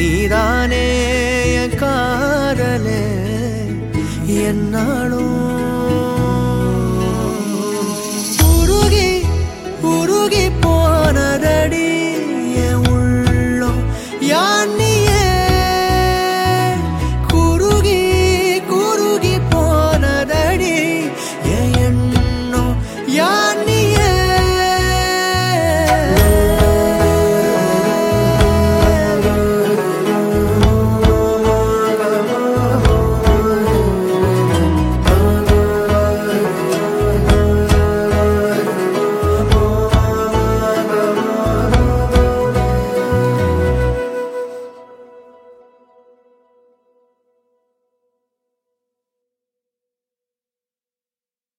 நீதானே என் காதலே என்னாலும் உருகி உருகி போனதடி என் உள்ளம். யான்